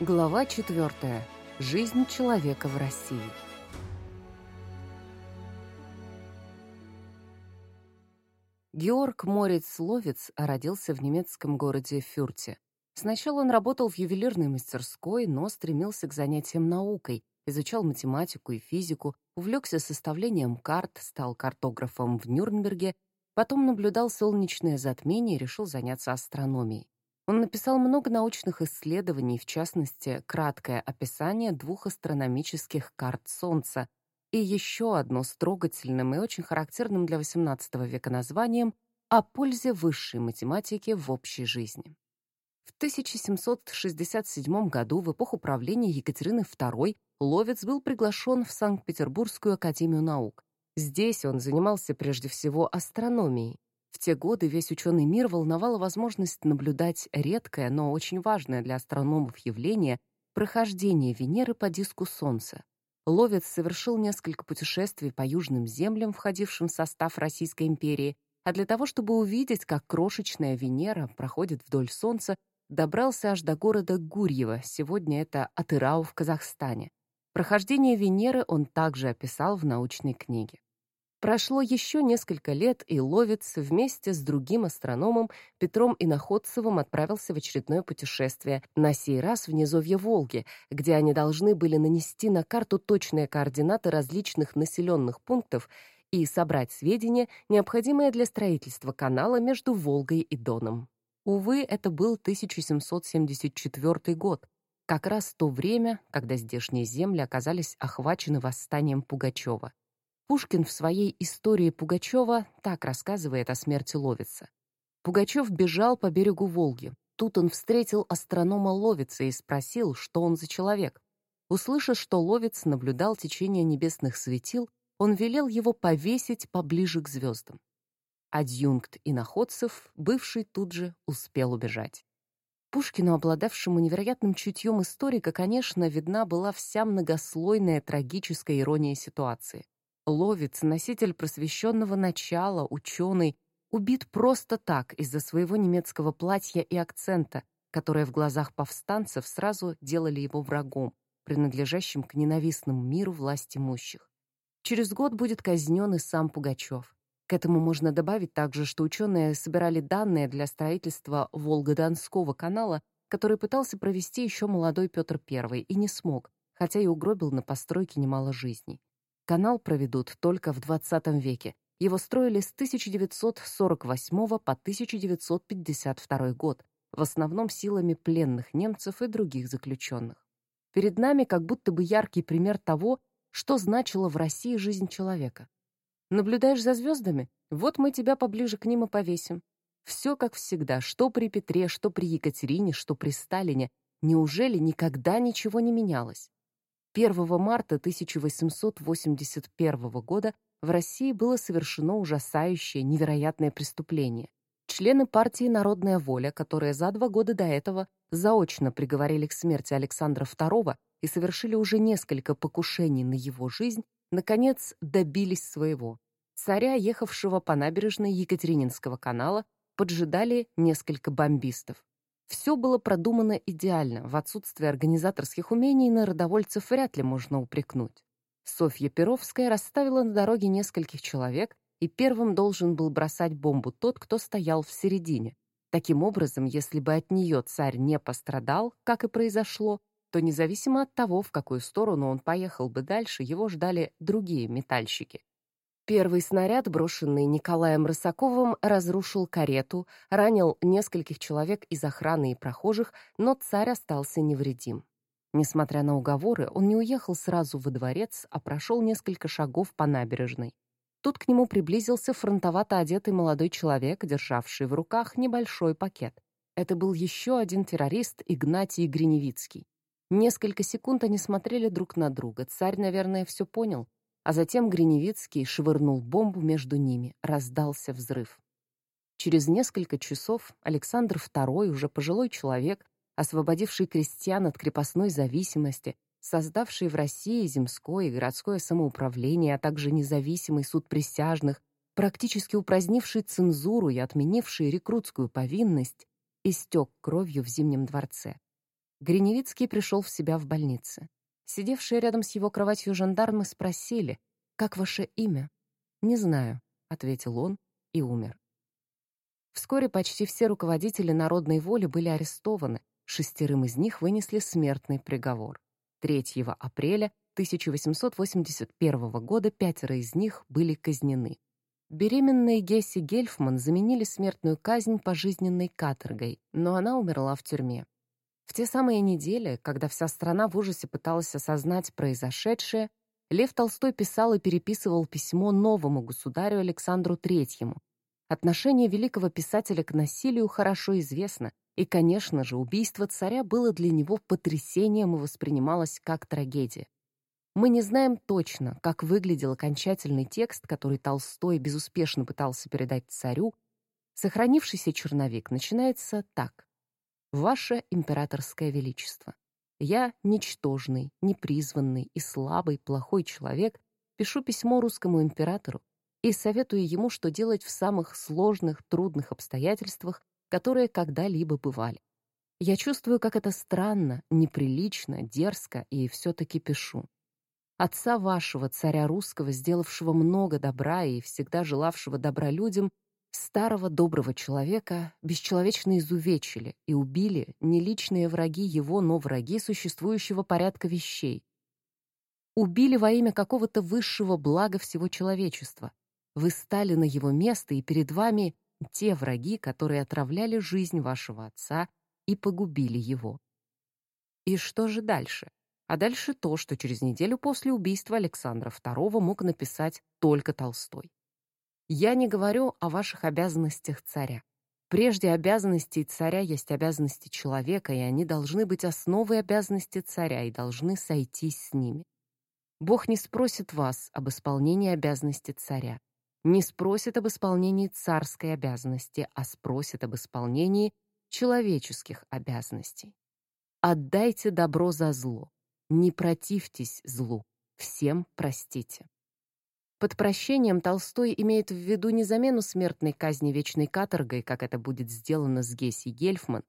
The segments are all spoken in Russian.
Глава 4. Жизнь человека в России. Георг Морец-Ловец родился в немецком городе Фюрте. Сначала он работал в ювелирной мастерской, но стремился к занятиям наукой, изучал математику и физику, увлекся составлением карт, стал картографом в Нюрнберге, потом наблюдал солнечное затмение и решил заняться астрономией. Он написал много научных исследований, в частности, краткое описание двух астрономических карт Солнца и еще одно с трогательным и очень характерным для XVIII века названием «О пользе высшей математики в общей жизни». В 1767 году, в эпоху правления Екатерины II, Ловец был приглашен в Санкт-Петербургскую академию наук. Здесь он занимался прежде всего астрономией. В те годы весь ученый мир волновала возможность наблюдать редкое, но очень важное для астрономов явление — прохождение Венеры по диску Солнца. Ловец совершил несколько путешествий по южным землям, входившим в состав Российской империи, а для того, чтобы увидеть, как крошечная Венера проходит вдоль Солнца, добрался аж до города Гурьево, сегодня это Атырау в Казахстане. Прохождение Венеры он также описал в научной книге. Прошло еще несколько лет, и Ловец вместе с другим астрономом Петром Иноходцевым отправился в очередное путешествие, на сей раз в низовье Волги, где они должны были нанести на карту точные координаты различных населенных пунктов и собрать сведения, необходимые для строительства канала между Волгой и Доном. Увы, это был 1774 год, как раз то время, когда здешние земли оказались охвачены восстанием Пугачева. Пушкин в своей истории Пугачева так рассказывает о смерти Ловица. Пугачев бежал по берегу Волги. Тут он встретил астронома Ловица и спросил, что он за человек. Услышав, что Ловец наблюдал течение небесных светил, он велел его повесить поближе к звездам. Адъюнкт иноходцев, бывший тут же, успел убежать. Пушкину, обладавшему невероятным чутьем историка, конечно, видна была вся многослойная трагическая ирония ситуации. Ловец, носитель просвещенного начала, ученый, убит просто так из-за своего немецкого платья и акцента, которые в глазах повстанцев сразу делали его врагом, принадлежащим к ненавистному миру власть имущих. Через год будет казнен и сам Пугачев. К этому можно добавить также, что ученые собирали данные для строительства Волго-Донского канала, который пытался провести еще молодой Петр I и не смог, хотя и угробил на постройке немало жизней. Канал проведут только в 20 веке. Его строили с 1948 по 1952 год, в основном силами пленных немцев и других заключенных. Перед нами как будто бы яркий пример того, что значила в России жизнь человека. Наблюдаешь за звездами? Вот мы тебя поближе к ним и повесим. Все как всегда, что при Петре, что при Екатерине, что при Сталине. Неужели никогда ничего не менялось? 1 марта 1881 года в России было совершено ужасающее, невероятное преступление. Члены партии «Народная воля», которые за два года до этого заочно приговорили к смерти Александра II и совершили уже несколько покушений на его жизнь, наконец добились своего. Царя, ехавшего по набережной Екатерининского канала, поджидали несколько бомбистов. Все было продумано идеально, в отсутствие организаторских умений народовольцев вряд ли можно упрекнуть. Софья Перовская расставила на дороге нескольких человек, и первым должен был бросать бомбу тот, кто стоял в середине. Таким образом, если бы от нее царь не пострадал, как и произошло, то независимо от того, в какую сторону он поехал бы дальше, его ждали другие метальщики. Первый снаряд, брошенный Николаем Рысаковым, разрушил карету, ранил нескольких человек из охраны и прохожих, но царь остался невредим. Несмотря на уговоры, он не уехал сразу во дворец, а прошел несколько шагов по набережной. Тут к нему приблизился фронтовато одетый молодой человек, державший в руках небольшой пакет. Это был еще один террорист Игнатий Гриневицкий. Несколько секунд они смотрели друг на друга. Царь, наверное, все понял. А затем Гриневицкий швырнул бомбу между ними, раздался взрыв. Через несколько часов Александр II, уже пожилой человек, освободивший крестьян от крепостной зависимости, создавший в России земское и городское самоуправление, а также независимый суд присяжных, практически упразднивший цензуру и отменивший рекрутскую повинность, истек кровью в Зимнем дворце. Гриневицкий пришел в себя в больнице. Сидевшие рядом с его кроватью жандармы спросили, «Как ваше имя?» «Не знаю», — ответил он и умер. Вскоре почти все руководители народной воли были арестованы, шестерым из них вынесли смертный приговор. 3 апреля 1881 года пятеро из них были казнены. Беременной Гесси Гельфман заменили смертную казнь пожизненной каторгой, но она умерла в тюрьме. В те самые недели, когда вся страна в ужасе пыталась осознать произошедшее, Лев Толстой писал и переписывал письмо новому государю Александру Третьему. Отношение великого писателя к насилию хорошо известно, и, конечно же, убийство царя было для него потрясением и воспринималось как трагедия. Мы не знаем точно, как выглядел окончательный текст, который Толстой безуспешно пытался передать царю. Сохранившийся черновик начинается так. Ваше императорское величество, я ничтожный, непризванный и слабый, плохой человек, пишу письмо русскому императору и советую ему, что делать в самых сложных, трудных обстоятельствах, которые когда-либо бывали. Я чувствую, как это странно, неприлично, дерзко, и все-таки пишу. Отца вашего, царя русского, сделавшего много добра и всегда желавшего добра людям, Старого доброго человека бесчеловечно изувечили и убили не личные враги его, но враги существующего порядка вещей. Убили во имя какого-то высшего блага всего человечества. Вы стали на его место, и перед вами те враги, которые отравляли жизнь вашего отца и погубили его. И что же дальше? А дальше то, что через неделю после убийства Александра II мог написать только Толстой. Я не говорю о ваших обязанностях царя. Прежде обязанностей царя есть обязанности человека, и они должны быть основой обязанностей царя и должны сойтись с ними. Бог не спросит вас об исполнении обязанностей царя, не спросит об исполнении царской обязанности, а спросит об исполнении человеческих обязанностей. Отдайте добро за зло, не противьтесь злу, всем простите. Под прощением Толстой имеет в виду не замену смертной казни вечной каторгой, как это будет сделано с Гесси Гельфман.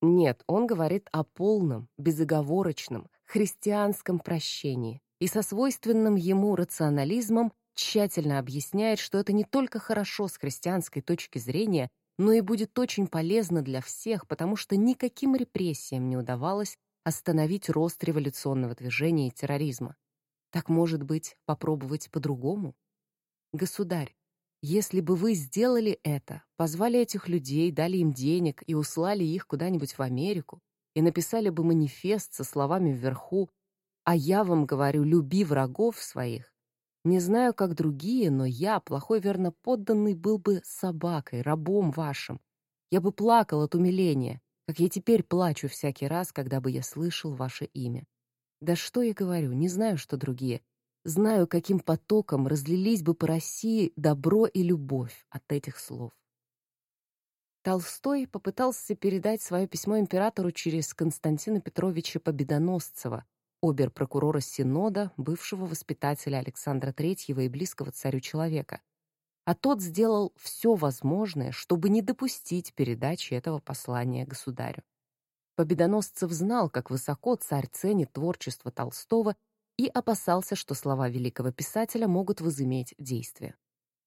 Нет, он говорит о полном, безоговорочном, христианском прощении и со свойственным ему рационализмом тщательно объясняет, что это не только хорошо с христианской точки зрения, но и будет очень полезно для всех, потому что никаким репрессиям не удавалось остановить рост революционного движения и терроризма. Так, может быть, попробовать по-другому? Государь, если бы вы сделали это, позвали этих людей, дали им денег и услали их куда-нибудь в Америку, и написали бы манифест со словами вверху «А я вам говорю, люби врагов своих», не знаю, как другие, но я, плохой верно подданный, был бы собакой, рабом вашим. Я бы плакал от умиления, как я теперь плачу всякий раз, когда бы я слышал ваше имя. Да что я говорю, не знаю, что другие. Знаю, каким потоком разлились бы по России добро и любовь от этих слов. Толстой попытался передать свое письмо императору через Константина Петровича Победоносцева, обер-прокурора Синода, бывшего воспитателя Александра Третьего и близкого царю человека. А тот сделал все возможное, чтобы не допустить передачи этого послания государю. Победоносцев знал, как высоко царь ценит творчество Толстого и опасался, что слова великого писателя могут возыметь действие.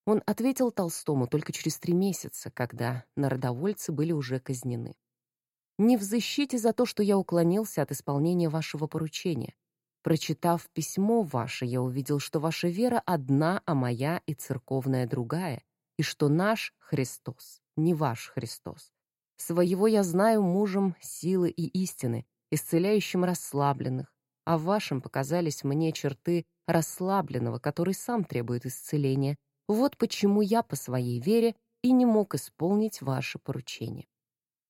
Он ответил Толстому только через три месяца, когда народовольцы были уже казнены. «Не взыщите за то, что я уклонился от исполнения вашего поручения. Прочитав письмо ваше, я увидел, что ваша вера одна, а моя и церковная другая, и что наш Христос, не ваш Христос, Своего я знаю мужем силы и истины, исцеляющим расслабленных, а вашим показались мне черты расслабленного, который сам требует исцеления. Вот почему я по своей вере и не мог исполнить ваше поручение.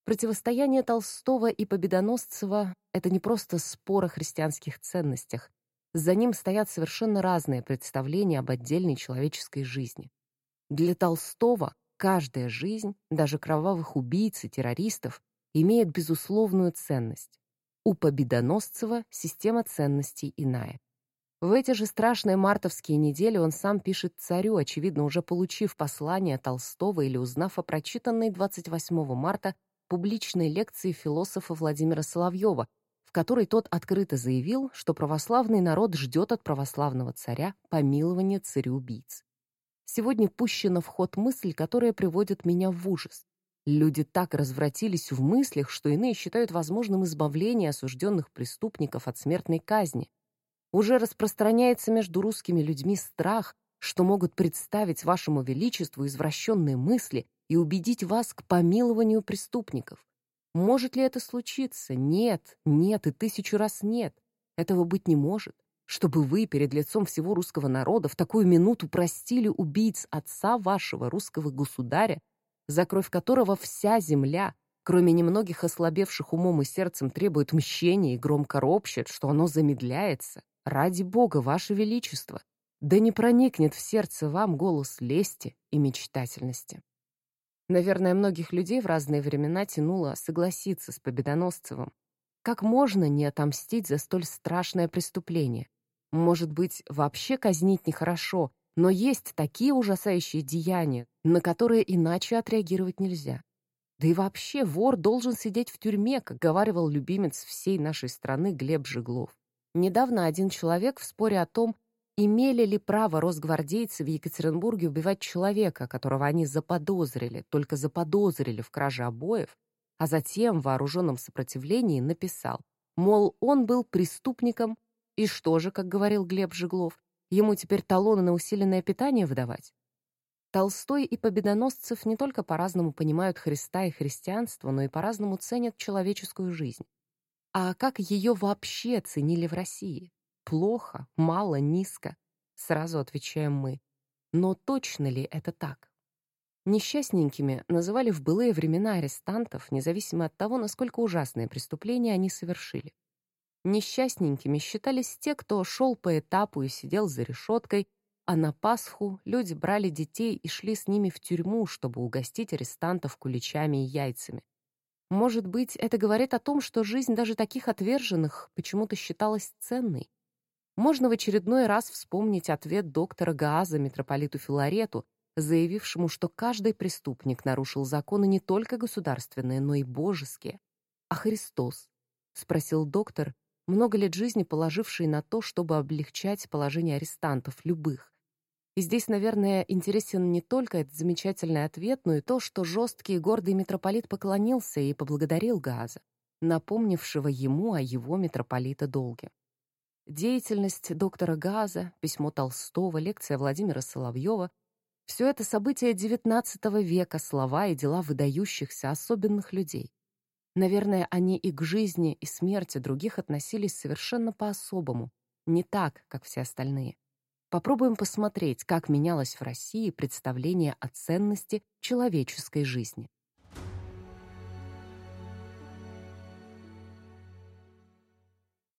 Противостояние Толстого и Победоносцева — это не просто спор о христианских ценностях. За ним стоят совершенно разные представления об отдельной человеческой жизни. Для Толстого Каждая жизнь, даже кровавых убийц и террористов, имеет безусловную ценность. У Победоносцева система ценностей иная. В эти же страшные мартовские недели он сам пишет царю, очевидно, уже получив послание Толстого или узнав о прочитанной 28 марта публичной лекции философа Владимира Соловьева, в которой тот открыто заявил, что православный народ ждет от православного царя помилования цареубийц. Сегодня пущена в ход мысль, которая приводит меня в ужас. Люди так развратились в мыслях, что иные считают возможным избавление осужденных преступников от смертной казни. Уже распространяется между русскими людьми страх, что могут представить вашему величеству извращенные мысли и убедить вас к помилованию преступников. Может ли это случиться? Нет, нет и тысячу раз нет. Этого быть не может. Чтобы вы перед лицом всего русского народа в такую минуту простили убийц отца вашего русского государя, за кровь которого вся земля, кроме немногих ослабевших умом и сердцем, требует мщения и громко ропщет, что оно замедляется. Ради Бога, Ваше Величество, да не проникнет в сердце вам голос лести и мечтательности. Наверное, многих людей в разные времена тянуло согласиться с Победоносцевым. Как можно не отомстить за столь страшное преступление? Может быть, вообще казнить нехорошо, но есть такие ужасающие деяния, на которые иначе отреагировать нельзя. Да и вообще вор должен сидеть в тюрьме, как говаривал любимец всей нашей страны Глеб Жиглов. Недавно один человек в споре о том, Имели ли право росгвардейцы в Екатеринбурге убивать человека, которого они заподозрили, только заподозрили в краже обоев, а затем в вооруженном сопротивлении написал, мол, он был преступником, и что же, как говорил Глеб Жиглов, ему теперь талоны на усиленное питание выдавать? Толстой и Победоносцев не только по-разному понимают Христа и христианство, но и по-разному ценят человеческую жизнь. А как ее вообще ценили в России? Плохо, мало, низко. Сразу отвечаем мы. Но точно ли это так? Несчастненькими называли в былые времена арестантов, независимо от того, насколько ужасные преступления они совершили. Несчастненькими считались те, кто шел по этапу и сидел за решеткой, а на Пасху люди брали детей и шли с ними в тюрьму, чтобы угостить арестантов куличами и яйцами. Может быть, это говорит о том, что жизнь даже таких отверженных почему-то считалась ценной, можно в очередной раз вспомнить ответ доктора Гааза митрополиту Филарету, заявившему, что каждый преступник нарушил законы не только государственные, но и божеские. «А Христос?» — спросил доктор, много лет жизни положивший на то, чтобы облегчать положение арестантов, любых. И здесь, наверное, интересен не только этот замечательный ответ, но и то, что жесткий и гордый митрополит поклонился и поблагодарил Гааза, напомнившего ему о его митрополита долге. Деятельность доктора Газа, письмо Толстого, лекция Владимира Соловьева — все это события XIX века, слова и дела выдающихся, особенных людей. Наверное, они и к жизни, и смерти других относились совершенно по-особому, не так, как все остальные. Попробуем посмотреть, как менялось в России представление о ценности человеческой жизни.